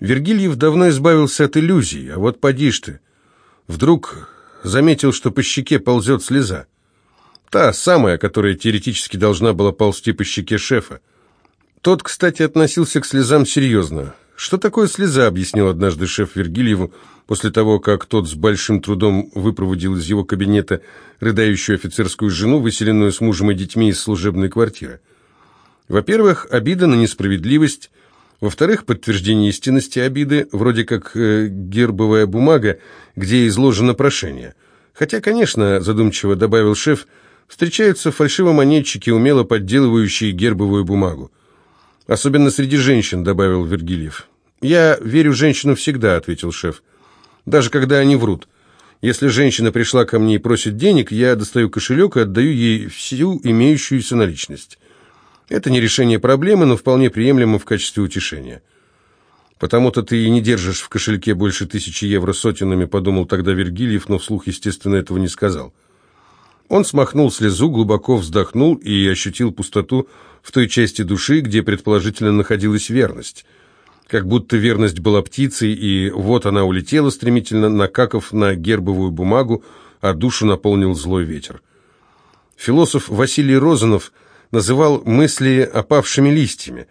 Вергильев давно избавился от иллюзий, а вот поди ж ты. Вдруг заметил, что по щеке ползет слеза. Та самая, которая теоретически должна была ползти по щеке шефа. Тот, кстати, относился к слезам серьезно. «Что такое слеза?» — объяснил однажды шеф Вергильеву, после того, как тот с большим трудом выпроводил из его кабинета рыдающую офицерскую жену, выселенную с мужем и детьми из служебной квартиры. Во-первых, обида на несправедливость, во-вторых, подтверждение истинности обиды, вроде как э, гербовая бумага, где изложено прошение. Хотя, конечно, задумчиво добавил шеф, встречаются фальшивомонетчики, умело подделывающие гербовую бумагу. Особенно среди женщин, добавил Вергильев. «Я верю женщинам всегда», — ответил шеф. «Даже когда они врут. Если женщина пришла ко мне и просит денег, я достаю кошелек и отдаю ей всю имеющуюся наличность. Это не решение проблемы, но вполне приемлемо в качестве утешения. «Потому-то ты и не держишь в кошельке больше тысячи евро сотенами», подумал тогда Вергильев, но вслух, естественно, этого не сказал. Он смахнул слезу, глубоко вздохнул и ощутил пустоту в той части души, где предположительно находилась верность. Как будто верность была птицей, и вот она улетела стремительно, накакав на гербовую бумагу, а душу наполнил злой ветер. Философ Василий Розанов – называл мысли опавшими листьями.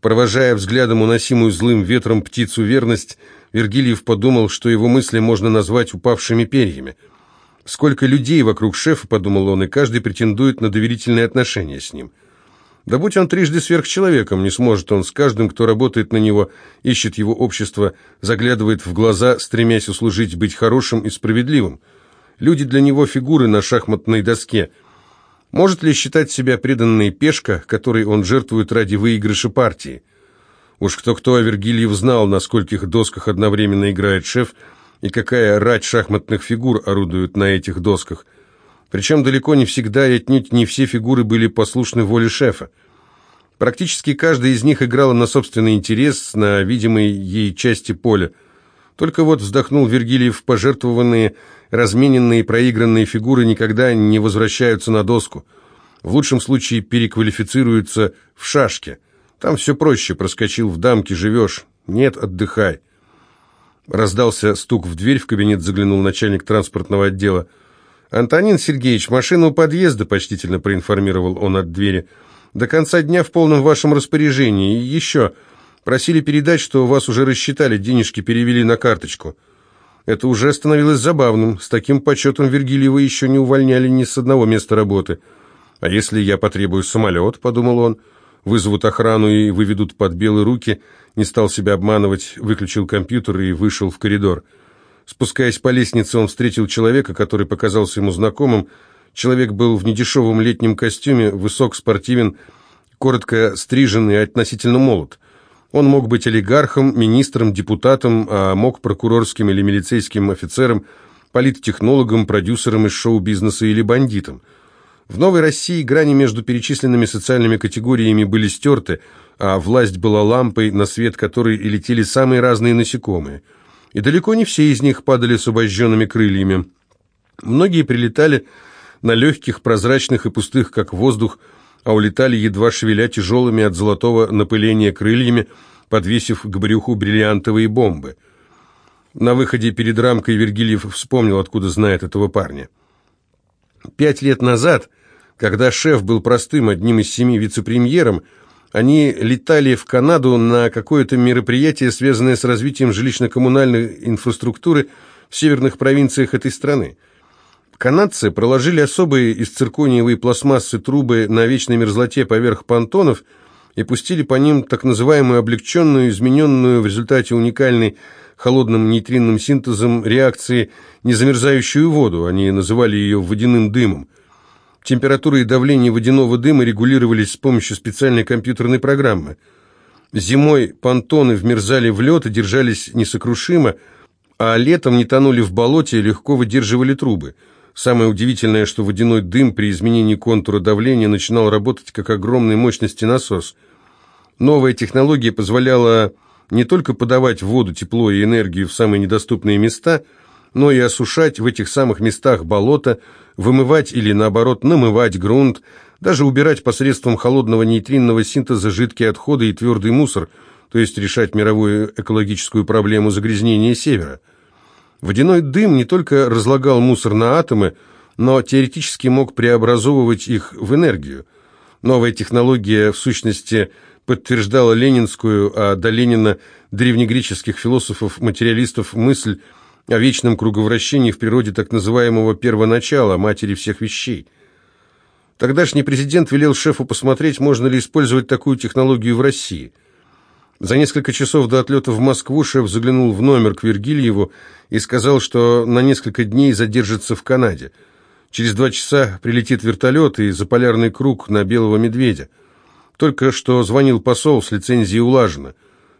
Провожая взглядом уносимую злым ветром птицу верность, Вергильев подумал, что его мысли можно назвать упавшими перьями. «Сколько людей вокруг шефа», — подумал он, — «и каждый претендует на доверительные отношения с ним». Да будь он трижды сверхчеловеком, не сможет он с каждым, кто работает на него, ищет его общество, заглядывает в глаза, стремясь услужить, быть хорошим и справедливым. Люди для него фигуры на шахматной доске — может ли считать себя преданной пешка, которой он жертвует ради выигрыша партии? Уж кто-кто, а Вергильев знал, на скольких досках одновременно играет шеф, и какая рать шахматных фигур орудует на этих досках. Причем далеко не всегда и отнюдь не все фигуры были послушны воле шефа. Практически каждая из них играла на собственный интерес, на видимой ей части поля. Только вот вздохнул Вергильев пожертвованные размененные проигранные фигуры никогда не возвращаются на доску. В лучшем случае переквалифицируются в шашки. Там все проще, проскочил в дамки, живешь. Нет, отдыхай. Раздался стук в дверь, в кабинет заглянул начальник транспортного отдела. «Антонин Сергеевич, машина у подъезда», — почтительно проинформировал он от двери. «До конца дня в полном вашем распоряжении. И еще, просили передать, что вас уже рассчитали, денежки перевели на карточку». Это уже становилось забавным. С таким почетом Вергильева еще не увольняли ни с одного места работы. «А если я потребую самолет?» – подумал он. «Вызовут охрану и выведут под белые руки». Не стал себя обманывать, выключил компьютер и вышел в коридор. Спускаясь по лестнице, он встретил человека, который показался ему знакомым. Человек был в недешевом летнем костюме, высок, спортивен, коротко стрижен и относительно молод. Он мог быть олигархом, министром, депутатом, а мог прокурорским или милицейским офицером, политтехнологом, продюсером из шоу-бизнеса или бандитом. В Новой России грани между перечисленными социальными категориями были стерты, а власть была лампой, на свет которой и летели самые разные насекомые. И далеко не все из них падали с обожженными крыльями. Многие прилетали на легких, прозрачных и пустых, как воздух, а улетали, едва шевеля тяжелыми от золотого напыления крыльями, подвесив к брюху бриллиантовые бомбы. На выходе перед рамкой Вергильев вспомнил, откуда знает этого парня. Пять лет назад, когда шеф был простым, одним из семи вице-премьером, они летали в Канаду на какое-то мероприятие, связанное с развитием жилищно-коммунальной инфраструктуры в северных провинциях этой страны. Канадцы проложили особые из циркониевой пластмассы трубы на вечной мерзлоте поверх понтонов и пустили по ним так называемую облегченную, измененную в результате уникальной холодным нейтринным синтезом реакции незамерзающую воду, они называли ее водяным дымом. Температура и давление водяного дыма регулировались с помощью специальной компьютерной программы. Зимой понтоны вмерзали в лед и держались несокрушимо, а летом не тонули в болоте и легко выдерживали трубы – Самое удивительное, что водяной дым при изменении контура давления начинал работать как огромной мощности насос. Новая технология позволяла не только подавать воду, тепло и энергию в самые недоступные места, но и осушать в этих самых местах болото, вымывать или, наоборот, намывать грунт, даже убирать посредством холодного нейтринного синтеза жидкие отходы и твердый мусор, то есть решать мировую экологическую проблему загрязнения Севера. Водяной дым не только разлагал мусор на атомы, но теоретически мог преобразовывать их в энергию. Новая технология, в сущности, подтверждала ленинскую, а до Ленина древнегреческих философов-материалистов мысль о вечном круговращении в природе так называемого первоначала, матери всех вещей. Тогдашний президент велел шефу посмотреть, можно ли использовать такую технологию в России. За несколько часов до отлета в Москву шеф заглянул в номер к Вергильеву и сказал, что на несколько дней задержится в Канаде. Через два часа прилетит вертолет и заполярный круг на белого медведя. Только что звонил посол с лицензией улажено.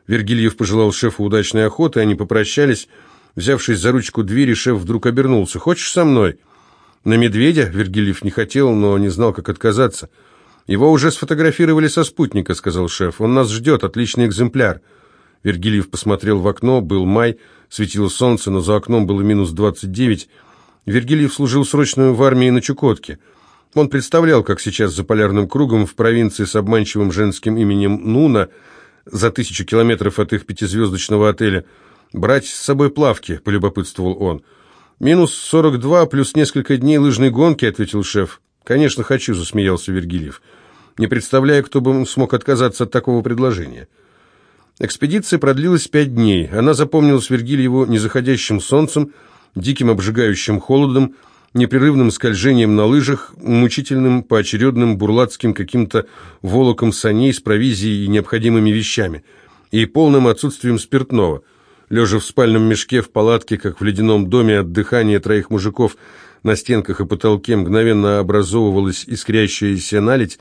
Вергильев пожелал шефу удачной охоты, они попрощались. Взявшись за ручку двери, шеф вдруг обернулся. «Хочешь со мной?» На медведя Вергильев не хотел, но не знал, как отказаться. «Его уже сфотографировали со спутника», — сказал шеф. «Он нас ждет, отличный экземпляр». Вергильев посмотрел в окно, был май, светило солнце, но за окном было минус двадцать девять. Вергильев служил срочную в армии на Чукотке. Он представлял, как сейчас за полярным кругом в провинции с обманчивым женским именем Нуна, за тысячу километров от их пятизвездочного отеля, брать с собой плавки, полюбопытствовал он. «Минус сорок два плюс несколько дней лыжной гонки», — ответил шеф. «Конечно, хочу», — засмеялся Вергильев. «Не представляю, кто бы смог отказаться от такого предложения». Экспедиция продлилась пять дней. Она запомнилась Вергильеву незаходящим солнцем, диким обжигающим холодом, непрерывным скольжением на лыжах, мучительным, поочередным, бурлацким каким-то волоком саней с провизией и необходимыми вещами, и полным отсутствием спиртного. Лежа в спальном мешке в палатке, как в ледяном доме от дыхания троих мужиков, на стенках и потолке мгновенно образовывалась искрящаяся наледь,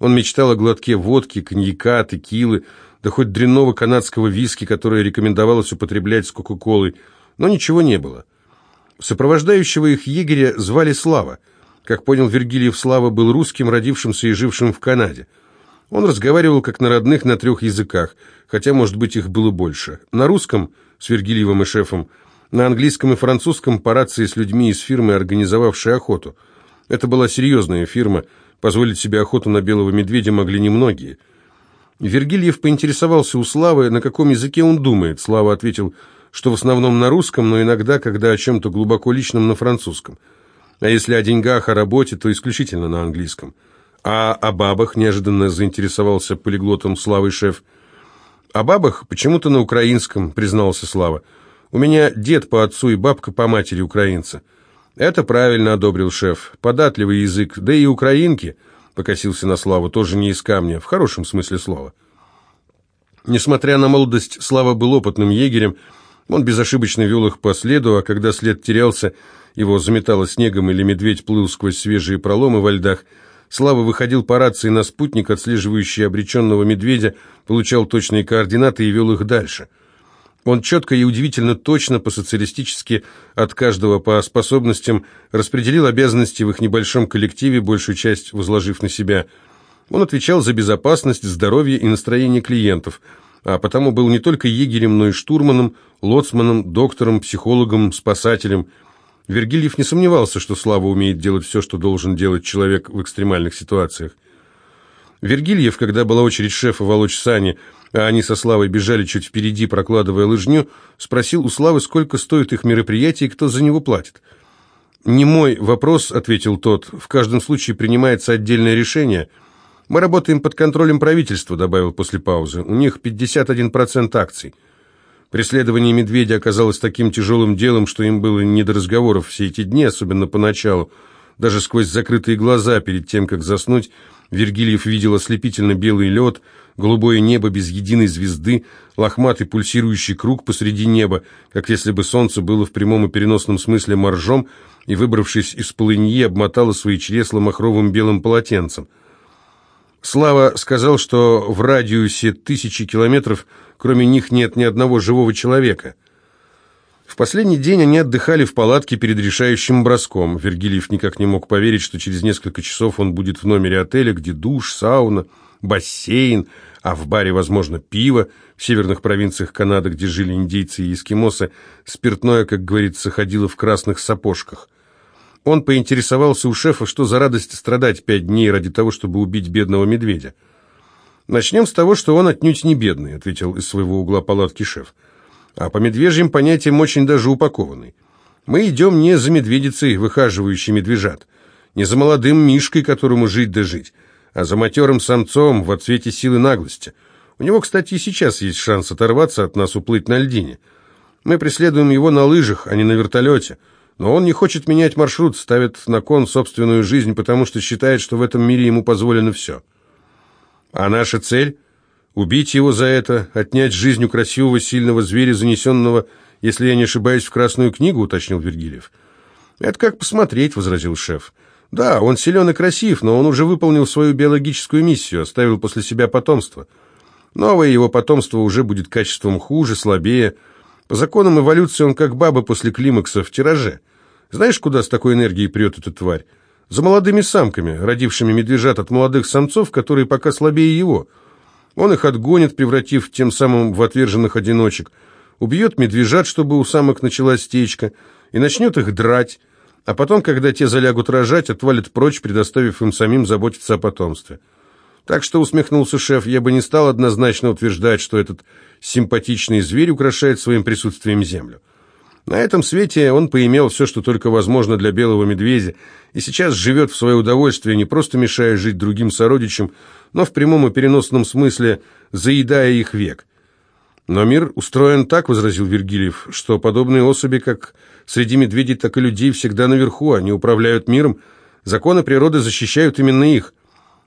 он мечтал о глотке водки, коньяка, текилы, да хоть дрянного канадского виски, которое рекомендовалось употреблять с кока-колой, но ничего не было. Сопровождающего их егеря звали Слава. Как понял Вергилиев, Слава был русским, родившимся и жившим в Канаде. Он разговаривал как на родных на трех языках, хотя, может быть, их было больше. На русском с Вергилиевым и шефом, на английском и французском по рации с людьми из фирмы, организовавшей охоту. Это была серьезная фирма, позволить себе охоту на белого медведя могли немногие. Вергильев поинтересовался у Славы, на каком языке он думает. Слава ответил – что в основном на русском, но иногда, когда о чем-то глубоко личном, на французском. А если о деньгах, о работе, то исключительно на английском. А о бабах неожиданно заинтересовался полиглотом Славы шеф. О бабах почему-то на украинском, признался Слава. У меня дед по отцу и бабка по матери украинца. Это правильно одобрил шеф. Податливый язык, да и украинки, покосился на Славу, тоже не из камня, в хорошем смысле слова. Несмотря на молодость, Слава был опытным егерем, он безошибочно вел их по следу, а когда след терялся, его заметало снегом или медведь плыл сквозь свежие проломы во льдах, Слава выходил по рации на спутник, отслеживающий обреченного медведя, получал точные координаты и вел их дальше. Он четко и удивительно точно, по-социалистически, от каждого по способностям, распределил обязанности в их небольшом коллективе, большую часть возложив на себя. Он отвечал за безопасность, здоровье и настроение клиентов – а потому был не только егерем, но и штурманом, лоцманом, доктором, психологом, спасателем. Вергильев не сомневался, что Слава умеет делать все, что должен делать человек в экстремальных ситуациях. Вергильев, когда была очередь шефа волочь сани, а они со Славой бежали чуть впереди, прокладывая лыжню, спросил у Славы, сколько стоит их мероприятие и кто за него платит. «Не мой вопрос», — ответил тот, — «в каждом случае принимается отдельное решение». «Мы работаем под контролем правительства», — добавил после паузы. «У них 51% акций». Преследование медведя оказалось таким тяжелым делом, что им было не до разговоров все эти дни, особенно поначалу. Даже сквозь закрытые глаза, перед тем, как заснуть, Вергильев видел ослепительно белый лед, голубое небо без единой звезды, лохматый пульсирующий круг посреди неба, как если бы солнце было в прямом и переносном смысле моржом, и, выбравшись из полыньи, обмотало свои чресла махровым белым полотенцем. Слава сказал, что в радиусе тысячи километров кроме них нет ни одного живого человека. В последний день они отдыхали в палатке перед решающим броском. Вергилиев никак не мог поверить, что через несколько часов он будет в номере отеля, где душ, сауна, бассейн, а в баре, возможно, пиво. В северных провинциях Канады, где жили индейцы и эскимосы, спиртное, как говорится, ходило в красных сапожках. Он поинтересовался у шефа, что за радость страдать пять дней ради того, чтобы убить бедного медведя. «Начнем с того, что он отнюдь не бедный», — ответил из своего угла палатки шеф. «А по медвежьим понятиям очень даже упакованный. Мы идем не за медведицей, выхаживающей медвежат, не за молодым мишкой, которому жить да жить, а за матерым самцом в отцвете силы наглости. У него, кстати, и сейчас есть шанс оторваться от нас, уплыть на льдине. Мы преследуем его на лыжах, а не на вертолете. Но он не хочет менять маршрут, ставит на кон собственную жизнь, потому что считает, что в этом мире ему позволено все. А наша цель — убить его за это, отнять жизнь у красивого, сильного зверя, занесенного, если я не ошибаюсь, в Красную книгу, уточнил Вергильев. «Это как посмотреть», — возразил шеф. «Да, он силен и красив, но он уже выполнил свою биологическую миссию, оставил после себя потомство. Новое его потомство уже будет качеством хуже, слабее, — по законам эволюции он как баба после климакса в тираже. Знаешь, куда с такой энергией прет эта тварь? За молодыми самками, родившими медвежат от молодых самцов, которые пока слабее его. Он их отгонит, превратив тем самым в отверженных одиночек. Убьет медвежат, чтобы у самок началась стечка, и начнет их драть, а потом, когда те залягут рожать, отвалит прочь, предоставив им самим заботиться о потомстве. Так что, усмехнулся шеф, я бы не стал однозначно утверждать, что этот симпатичный зверь украшает своим присутствием землю. На этом свете он поимел все, что только возможно для белого медведя, и сейчас живет в свое удовольствие, не просто мешая жить другим сородичам, но в прямом и переносном смысле заедая их век. «Но мир устроен так», — возразил Вергилиев, «что подобные особи, как среди медведей, так и людей, всегда наверху, они управляют миром, законы природы защищают именно их».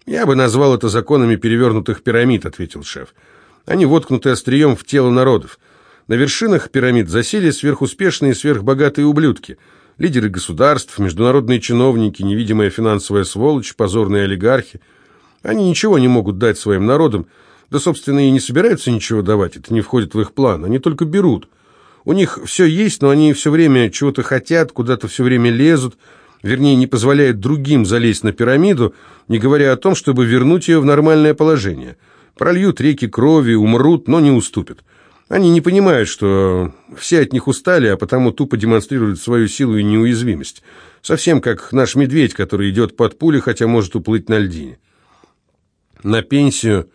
«Я бы назвал это законами перевернутых пирамид», — ответил шеф. «Они воткнуты острием в тело народов. На вершинах пирамид засели сверхуспешные и сверхбогатые ублюдки. Лидеры государств, международные чиновники, невидимая финансовая сволочь, позорные олигархи. Они ничего не могут дать своим народам, да, собственно, и не собираются ничего давать, это не входит в их план, они только берут. У них все есть, но они все время чего-то хотят, куда-то все время лезут, вернее, не позволяет другим залезть на пирамиду, не говоря о том, чтобы вернуть ее в нормальное положение. Прольют реки крови, умрут, но не уступят. Они не понимают, что все от них устали, а потому тупо демонстрируют свою силу и неуязвимость. Совсем как наш медведь, который идет под пули, хотя может уплыть на льдине. На пенсию,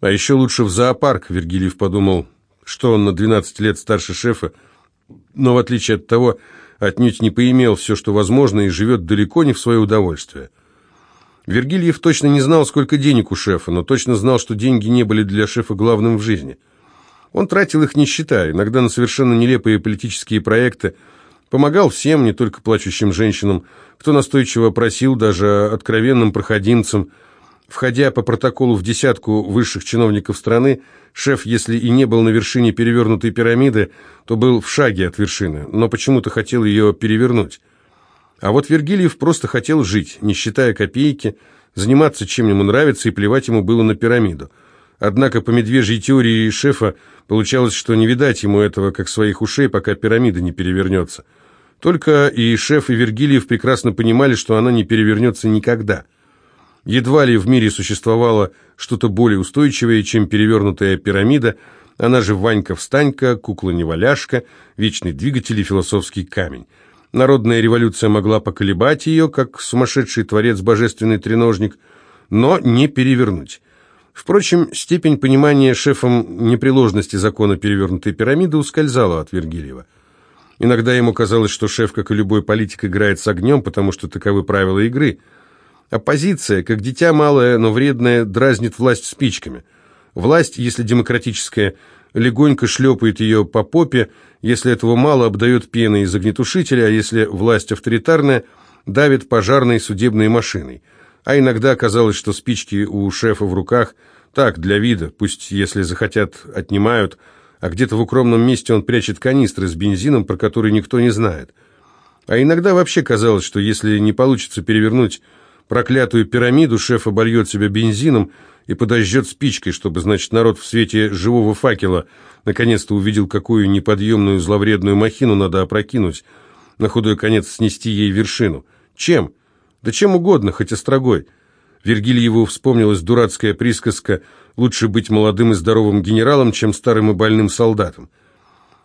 а еще лучше в зоопарк, Вергилиев подумал, что он на 12 лет старше шефа, но в отличие от того, отнюдь не поимел все, что возможно, и живет далеко не в свое удовольствие. Вергильев точно не знал, сколько денег у шефа, но точно знал, что деньги не были для шефа главным в жизни. Он тратил их не считая, иногда на совершенно нелепые политические проекты, помогал всем, не только плачущим женщинам, кто настойчиво просил, даже откровенным проходимцам – Входя по протоколу в десятку высших чиновников страны, шеф, если и не был на вершине перевернутой пирамиды, то был в шаге от вершины, но почему-то хотел ее перевернуть. А вот Вергильев просто хотел жить, не считая копейки, заниматься чем ему нравится, и плевать ему было на пирамиду. Однако по медвежьей теории шефа получалось, что не видать ему этого, как своих ушей, пока пирамида не перевернется. Только и шеф, и Вергильев прекрасно понимали, что она не перевернется никогда – Едва ли в мире существовало что-то более устойчивое, чем перевернутая пирамида, она же Ванька-встанька, кукла-неваляшка, вечный двигатель и философский камень. Народная революция могла поколебать ее, как сумасшедший творец божественный треножник, но не перевернуть. Впрочем, степень понимания шефом непреложности закона перевернутой пирамиды ускользала от Вергильева. Иногда ему казалось, что шеф, как и любой политик, играет с огнем, потому что таковы правила игры – Оппозиция, как дитя малое, но вредное, дразнит власть спичками. Власть, если демократическая, легонько шлепает ее по попе, если этого мало, обдает пеной из огнетушителя, а если власть авторитарная, давит пожарной судебной машиной. А иногда казалось, что спички у шефа в руках так, для вида, пусть, если захотят, отнимают, а где-то в укромном месте он прячет канистры с бензином, про который никто не знает. А иногда вообще казалось, что если не получится перевернуть проклятую пирамиду, шеф обольет себя бензином и подожжет спичкой, чтобы, значит, народ в свете живого факела наконец-то увидел, какую неподъемную зловредную махину надо опрокинуть, на худой конец снести ей вершину. Чем? Да чем угодно, хоть острогой. Вергильеву вспомнилась дурацкая присказка «лучше быть молодым и здоровым генералом, чем старым и больным солдатом».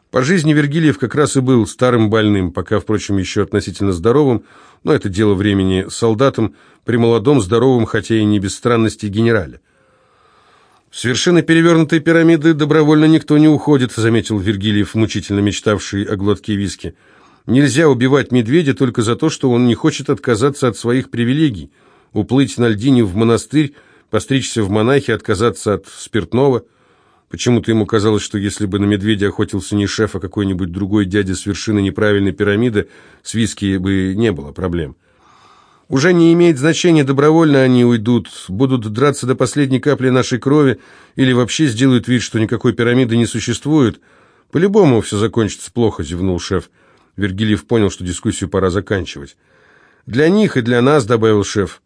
По жизни Вергильев как раз и был старым больным, пока, впрочем, еще относительно здоровым, но это дело времени, солдатом при молодом, здоровом, хотя и не без странностей генерале. «С вершины перевернутой пирамиды добровольно никто не уходит», заметил Вергилиев, мучительно мечтавший о глотке виски. «Нельзя убивать медведя только за то, что он не хочет отказаться от своих привилегий, уплыть на льдине в монастырь, постричься в монахи, отказаться от спиртного». Почему-то ему казалось, что если бы на медведя охотился не шеф, а какой-нибудь другой дядя с вершины неправильной пирамиды, с виски бы не было проблем. Уже не имеет значения, добровольно они уйдут, будут драться до последней капли нашей крови или вообще сделают вид, что никакой пирамиды не существует. По-любому все закончится плохо, зевнул шеф. Вергилиев понял, что дискуссию пора заканчивать. «Для них и для нас», — добавил шеф.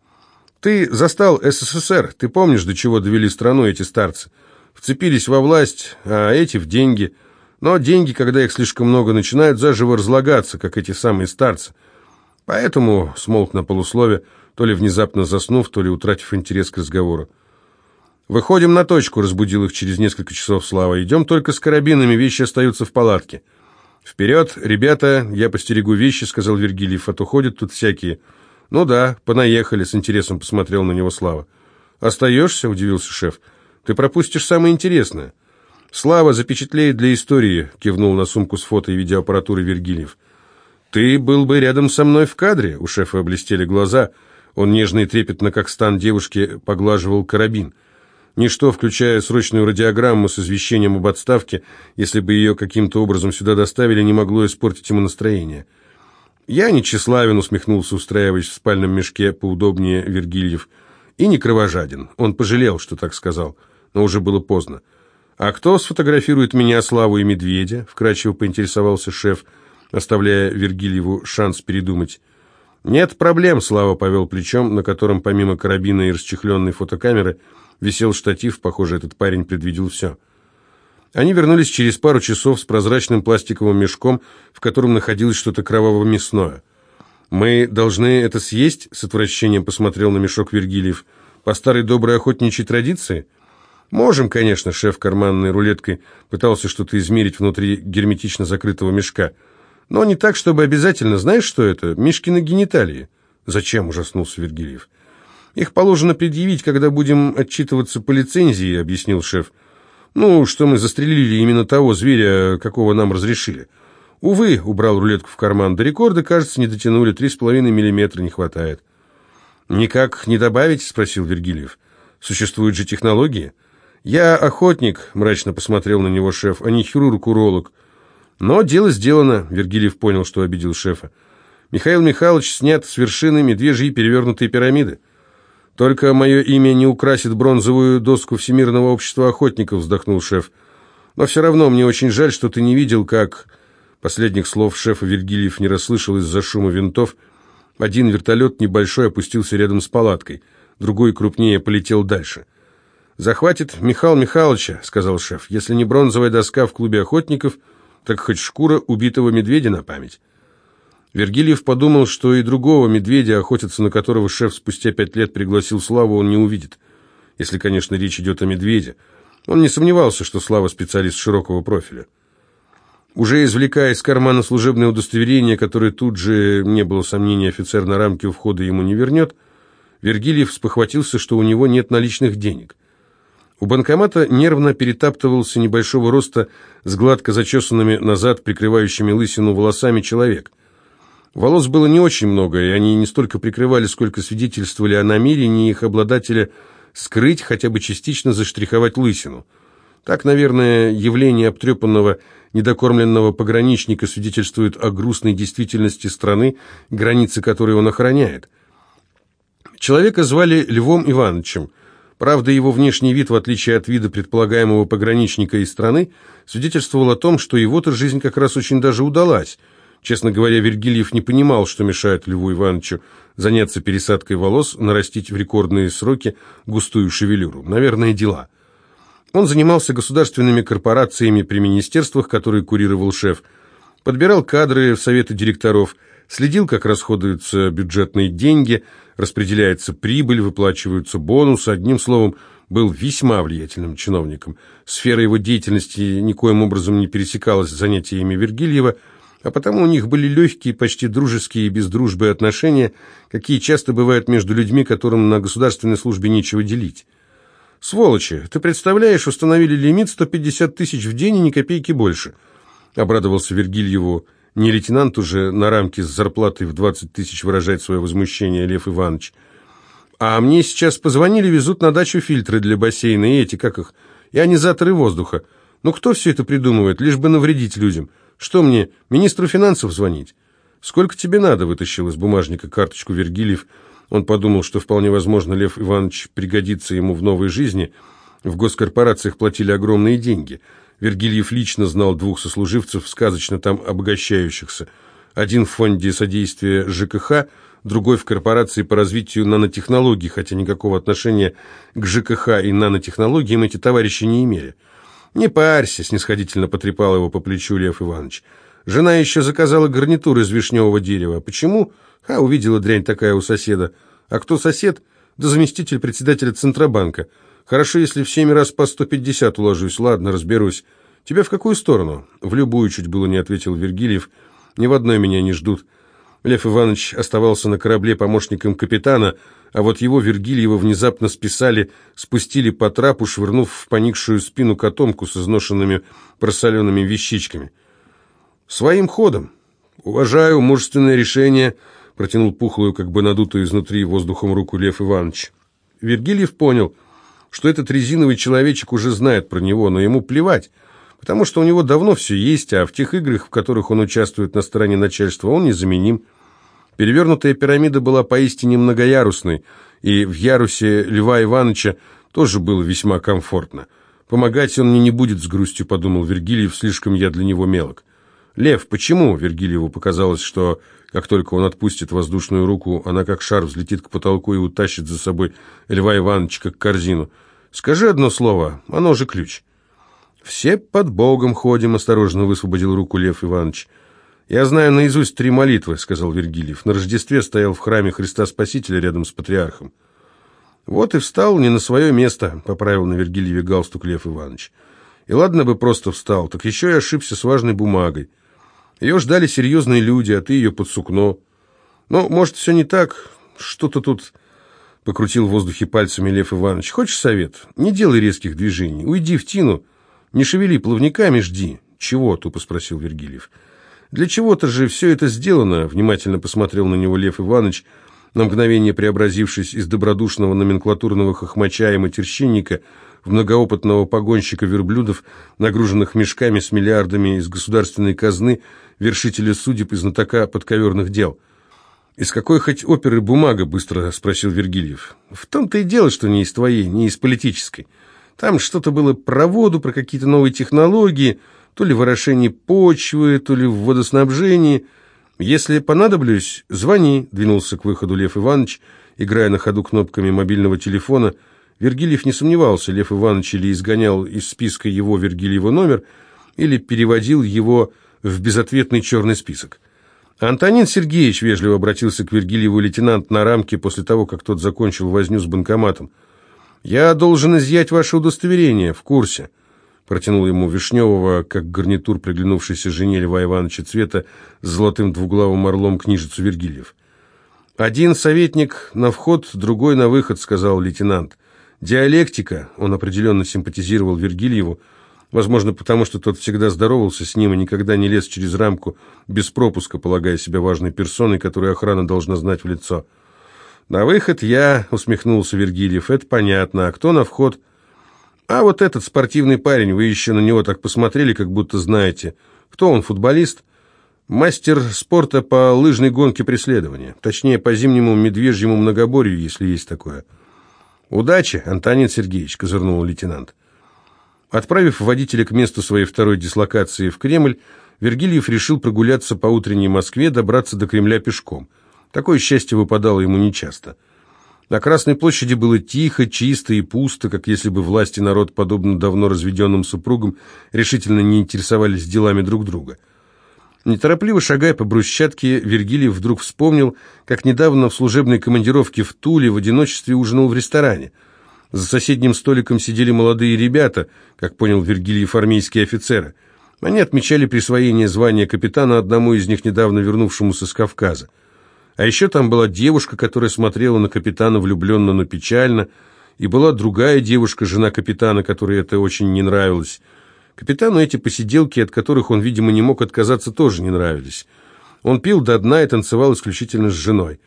«Ты застал СССР, ты помнишь, до чего довели страну эти старцы? Вцепились во власть, а эти в деньги. Но деньги, когда их слишком много, начинают заживо разлагаться, как эти самые старцы». Поэтому смолк на полуслове, то ли внезапно заснув, то ли утратив интерес к разговору. «Выходим на точку», — разбудил их через несколько часов Слава. «Идем только с карабинами, вещи остаются в палатке». «Вперед, ребята, я постерегу вещи», — сказал Вергилиев, «а то тут всякие». «Ну да, понаехали», — с интересом посмотрел на него Слава. «Остаешься?» — удивился шеф. «Ты пропустишь самое интересное». «Слава запечатлеет для истории», — кивнул на сумку с фото и видеоаппаратурой Вергилиев. «Ты был бы рядом со мной в кадре?» У шефа блестели глаза. Он нежно и трепетно, как стан девушки, поглаживал карабин. Ничто, включая срочную радиограмму с извещением об отставке, если бы ее каким-то образом сюда доставили, не могло испортить ему настроение. «Я не тщеславен», — усмехнулся, устраиваясь в спальном мешке поудобнее Вергильев. «И не кровожаден. Он пожалел, что так сказал, но уже было поздно». «А кто сфотографирует меня, Славу и Медведя?» — вкратчиво поинтересовался шеф — оставляя Вергильеву шанс передумать. «Нет проблем», — Слава повел плечом, на котором помимо карабина и расчехленной фотокамеры висел штатив, похоже, этот парень предвидел все. Они вернулись через пару часов с прозрачным пластиковым мешком, в котором находилось что-то кроваво-мясное. «Мы должны это съесть?» — с отвращением посмотрел на мешок Вергильев. «По старой доброй охотничьей традиции?» «Можем, конечно», — шеф карманной рулеткой пытался что-то измерить внутри герметично закрытого мешка — но не так, чтобы обязательно. Знаешь, что это? Мишкины гениталии. Зачем, ужаснулся Вергильев. Их положено предъявить, когда будем отчитываться по лицензии, объяснил шеф. Ну, что мы застрелили именно того зверя, какого нам разрешили. Увы, убрал рулетку в карман. До рекорда, кажется, не дотянули, три с половиной миллиметра не хватает. «Никак не добавить?» — спросил Вергильев. «Существуют же технологии?» «Я охотник», — мрачно посмотрел на него шеф, — «а не хирург-уролог. Но дело сделано, Вергилиев понял, что обидел шефа. Михаил Михайлович снят с вершины медвежьей перевернутой пирамиды. Только мое имя не украсит бронзовую доску Всемирного общества охотников, вздохнул шеф. Но все равно мне очень жаль, что ты не видел, как... Последних слов шефа Вергильев не расслышал из-за шума винтов. Один вертолет небольшой опустился рядом с палаткой, другой крупнее полетел дальше. «Захватит Михаил Михайловича», — сказал шеф. «Если не бронзовая доска в клубе охотников, так хоть шкура убитого медведя на память. Вергильев подумал, что и другого медведя, охотиться на которого шеф спустя пять лет пригласил Славу, он не увидит. Если, конечно, речь идет о медведе. Он не сомневался, что Слава специалист широкого профиля. Уже извлекая из кармана служебное удостоверение, которое тут же, не было сомнений, офицер на рамке у входа ему не вернет, Вергильев спохватился, что у него нет наличных денег. У банкомата нервно перетаптывался небольшого роста с гладко зачесанными назад, прикрывающими лысину волосами человек. Волос было не очень много, и они не столько прикрывали, сколько свидетельствовали о намерении их обладателя скрыть, хотя бы частично заштриховать лысину. Так, наверное, явление обтрепанного, недокормленного пограничника свидетельствует о грустной действительности страны, границы которой он охраняет. Человека звали Львом Ивановичем – Правда, его внешний вид, в отличие от вида предполагаемого пограничника из страны, свидетельствовал о том, что его-то жизнь как раз очень даже удалась. Честно говоря, Вергильев не понимал, что мешает Льву Ивановичу заняться пересадкой волос, нарастить в рекордные сроки густую шевелюру. Наверное, дела. Он занимался государственными корпорациями при министерствах, которые курировал шеф, подбирал кадры в советы директоров, следил, как расходуются бюджетные деньги – распределяется прибыль, выплачиваются бонусы, одним словом, был весьма влиятельным чиновником. Сфера его деятельности никоим образом не пересекалась с занятиями Вергильева, а потому у них были легкие, почти дружеские и без дружбы отношения, какие часто бывают между людьми, которым на государственной службе нечего делить. «Сволочи, ты представляешь, установили лимит 150 тысяч в день и ни копейки больше», — обрадовался Вергильеву. Не лейтенант уже на рамке с зарплатой в 20 тысяч выражает свое возмущение Лев Иванович. «А мне сейчас позвонили, везут на дачу фильтры для бассейна и эти, как их, ионизаторы воздуха. Ну кто все это придумывает, лишь бы навредить людям? Что мне, министру финансов звонить?» «Сколько тебе надо?» — вытащил из бумажника карточку Вергильев, — он подумал, что вполне возможно Лев Иванович пригодится ему в новой жизни. В госкорпорациях платили огромные деньги. Вергильев лично знал двух сослуживцев, сказочно там обогащающихся. Один в фонде содействия ЖКХ, другой в корпорации по развитию нанотехнологий, хотя никакого отношения к ЖКХ и нанотехнологиям эти товарищи не имели. «Не парься», — снисходительно потрепал его по плечу Лев Иванович. «Жена еще заказала гарнитур из вишневого дерева. Почему?» А, увидела дрянь такая у соседа. А кто сосед? Да заместитель председателя Центробанка. Хорошо, если в семь раз по сто пятьдесят уложусь. Ладно, разберусь. Тебя в какую сторону? В любую, чуть было не ответил Вергильев. Ни в одной меня не ждут. Лев Иванович оставался на корабле помощником капитана, а вот его Вергильева внезапно списали, спустили по трапу, швырнув в поникшую спину котомку с изношенными просоленными вещичками. «Своим ходом. Уважаю мужественное решение», протянул пухлую, как бы надутую изнутри воздухом руку Лев Иванович. Вергильев понял, что этот резиновый человечек уже знает про него, но ему плевать, потому что у него давно все есть, а в тех играх, в которых он участвует на стороне начальства, он незаменим. Перевернутая пирамида была поистине многоярусной, и в ярусе Льва Ивановича тоже было весьма комфортно. «Помогать он мне не будет с грустью», — подумал Вергильев, слишком я для него мелок. «Лев, почему?» — Вергильеву показалось, что как только он отпустит воздушную руку, она как шар взлетит к потолку и утащит за собой Льва Ивановича как корзину. «Скажи одно слово, оно же ключ». «Все под Богом ходим», — осторожно высвободил руку Лев Иванович. «Я знаю наизусть три молитвы», — сказал Вергильев. «На Рождестве стоял в храме Христа Спасителя рядом с патриархом». «Вот и встал не на свое место», — поправил на Вергильеве галстук Лев Иванович. «И ладно бы просто встал, так еще и ошибся с важной бумагой». Ее ждали серьезные люди, а ты ее под сукно. Ну, может, все не так, что-то тут... Покрутил в воздухе пальцами Лев Иванович. Хочешь совет? Не делай резких движений. Уйди в тину. Не шевели плавниками, жди. Чего? Тупо спросил Вергильев. Для чего-то же все это сделано, внимательно посмотрел на него Лев Иванович, на мгновение преобразившись из добродушного номенклатурного хохмача и матерщинника в многоопытного погонщика верблюдов, нагруженных мешками с миллиардами из государственной казны, вершителя судеб и знатока подковерных дел. «Из какой хоть оперы бумага?» – быстро спросил Вергильев. «В том-то и дело, что не из твоей, не из политической. Там что-то было про воду, про какие-то новые технологии, то ли в орошении почвы, то ли в водоснабжении. Если понадоблюсь, звони», – двинулся к выходу Лев Иванович, играя на ходу кнопками мобильного телефона. Вергильев не сомневался, Лев Иванович или изгонял из списка его Вергильева номер, или переводил его в безответный черный список. Антонин Сергеевич вежливо обратился к Вергильеву лейтенант на рамке после того, как тот закончил возню с банкоматом. «Я должен изъять ваше удостоверение, в курсе», — протянул ему Вишневого, как гарнитур приглянувшейся жене Льва Ивановича Цвета с золотым двуглавым орлом книжицу Вергильев. «Один советник на вход, другой на выход», — сказал лейтенант. «Диалектика», — он определенно симпатизировал Вергильеву, — Возможно, потому что тот всегда здоровался с ним и никогда не лез через рамку без пропуска, полагая себя важной персоной, которую охрана должна знать в лицо. «На выход я», — усмехнулся Вергильев, — «это понятно. А кто на вход?» «А вот этот спортивный парень, вы еще на него так посмотрели, как будто знаете. Кто он, футболист?» «Мастер спорта по лыжной гонке преследования. Точнее, по зимнему медвежьему многоборью, если есть такое». «Удачи, Антонин Сергеевич», — козырнул лейтенант. Отправив водителя к месту своей второй дислокации в Кремль, Вергильев решил прогуляться по утренней Москве, добраться до Кремля пешком. Такое счастье выпадало ему нечасто. На Красной площади было тихо, чисто и пусто, как если бы власти народ, подобно давно разведенным супругам, решительно не интересовались делами друг друга. Неторопливо шагая по брусчатке, Вергильев вдруг вспомнил, как недавно в служебной командировке в Туле в одиночестве ужинал в ресторане – за соседним столиком сидели молодые ребята, как понял Вергильев, армейские офицеры. Они отмечали присвоение звания капитана одному из них, недавно вернувшемуся с Кавказа. А еще там была девушка, которая смотрела на капитана влюбленно, но печально, и была другая девушка, жена капитана, которой это очень не нравилось. Капитану эти посиделки, от которых он, видимо, не мог отказаться, тоже не нравились. Он пил до дна и танцевал исключительно с женой.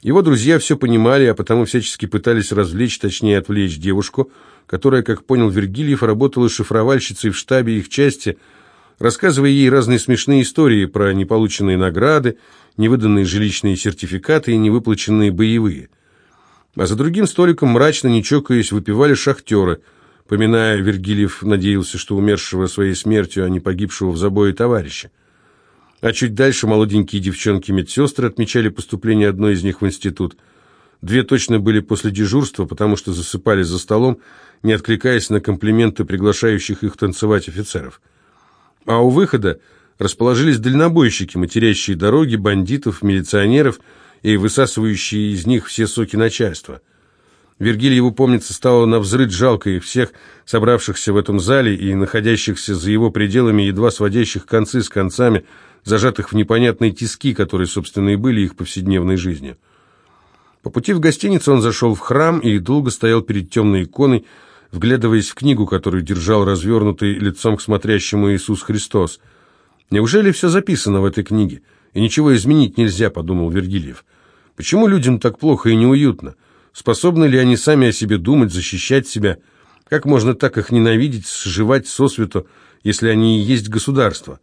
Его друзья все понимали, а потому всячески пытались развлечь, точнее отвлечь девушку, которая, как понял Вергильев, работала шифровальщицей в штабе их части, рассказывая ей разные смешные истории про неполученные награды, невыданные жилищные сертификаты и невыплаченные боевые. А за другим столиком, мрачно, не чокаясь, выпивали шахтеры. Поминая, Вергильев надеялся, что умершего своей смертью, а не погибшего в забое товарища. А чуть дальше молоденькие девчонки-медсестры отмечали поступление одной из них в институт. Две точно были после дежурства, потому что засыпали за столом, не откликаясь на комплименты приглашающих их танцевать офицеров. А у выхода расположились дальнобойщики, матерящие дороги, бандитов, милиционеров – и высасывающие из них все соки начальства. Вергильеву, помнится, стало навзрыд жалко их всех, собравшихся в этом зале и находящихся за его пределами, едва сводящих концы с концами, зажатых в непонятные тиски, которые, собственно, и были их повседневной жизнью. По пути в гостиницу он зашел в храм и долго стоял перед темной иконой, вглядываясь в книгу, которую держал развернутый лицом к смотрящему Иисус Христос. Неужели все записано в этой книге? и ничего изменить нельзя», — подумал Вергильев. «Почему людям так плохо и неуютно? Способны ли они сами о себе думать, защищать себя? Как можно так их ненавидеть, сживать сосвету, если они и есть государство?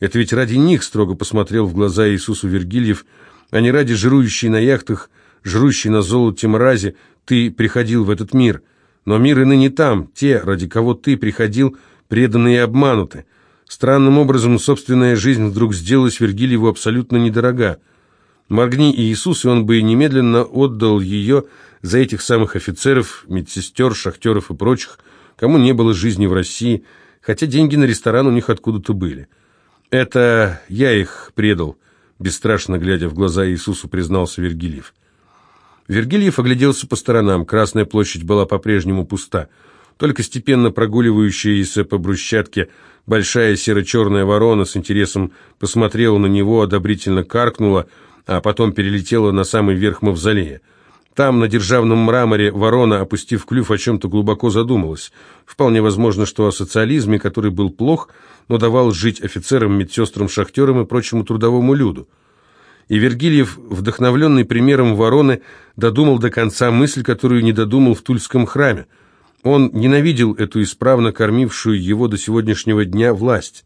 Это ведь ради них строго посмотрел в глаза Иисусу Вергильев, а не ради жирующей на яхтах, жрущей на золоте мрази, ты приходил в этот мир. Но мир и ныне там, те, ради кого ты приходил, преданы и обмануты. Странным образом собственная жизнь вдруг сделалась Вергилиеву абсолютно недорога. Моргни Иисус, и он бы немедленно отдал ее за этих самых офицеров, медсестер, шахтеров и прочих, кому не было жизни в России, хотя деньги на ресторан у них откуда-то были. «Это я их предал», — бесстрашно глядя в глаза Иисусу, признался Вергильев. Вергильев огляделся по сторонам, Красная площадь была по-прежнему пуста. Только степенно прогуливающаяся по брусчатке Большая серо-черная ворона с интересом посмотрела на него, одобрительно каркнула, а потом перелетела на самый верх мавзолея. Там, на державном мраморе, ворона, опустив клюв, о чем-то глубоко задумалась. Вполне возможно, что о социализме, который был плох, но давал жить офицерам, медсестрам, шахтерам и прочему трудовому люду. И Вергильев, вдохновленный примером вороны, додумал до конца мысль, которую не додумал в Тульском храме – он ненавидел эту исправно кормившую его до сегодняшнего дня власть.